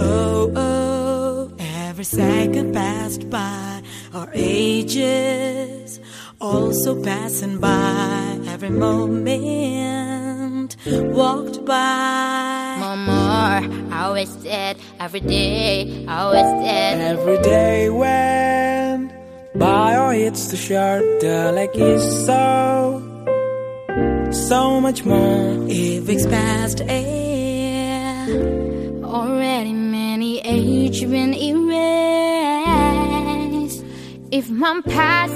Oh, oh, every second passed by, our ages also passing by. Every moment walked by. Mama, I was dead every day. I was dead. Every day went by, or it's too short. The lake is so, so much more. If weeks passed, air. Already many age been erased. If my past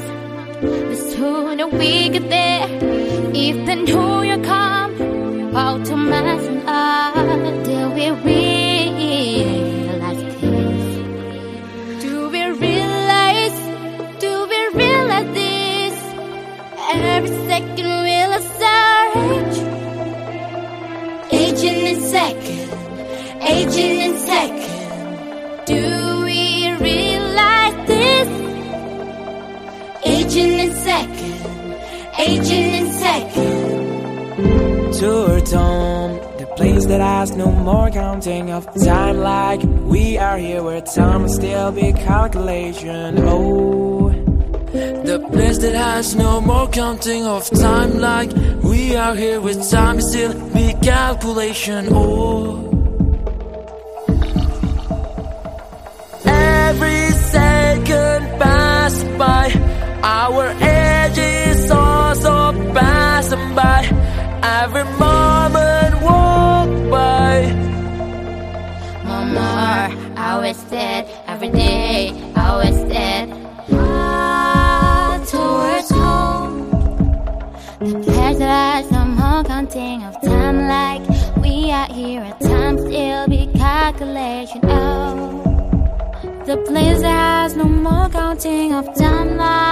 was sooner we get there. If the new year come, out to in second. Do we realize this? Aging in second, aging in second. To return, the place that has no more counting of time. Like we are here, where time still be calculation. Oh. The place that has no more counting of time like we are here with time still be calculation oh Every moment walk by Mama, I was dead every day. I was dead. Towards home. The place that has no more counting of time, like we are here at time still be calculation. Oh, the place that has no more counting of time, like.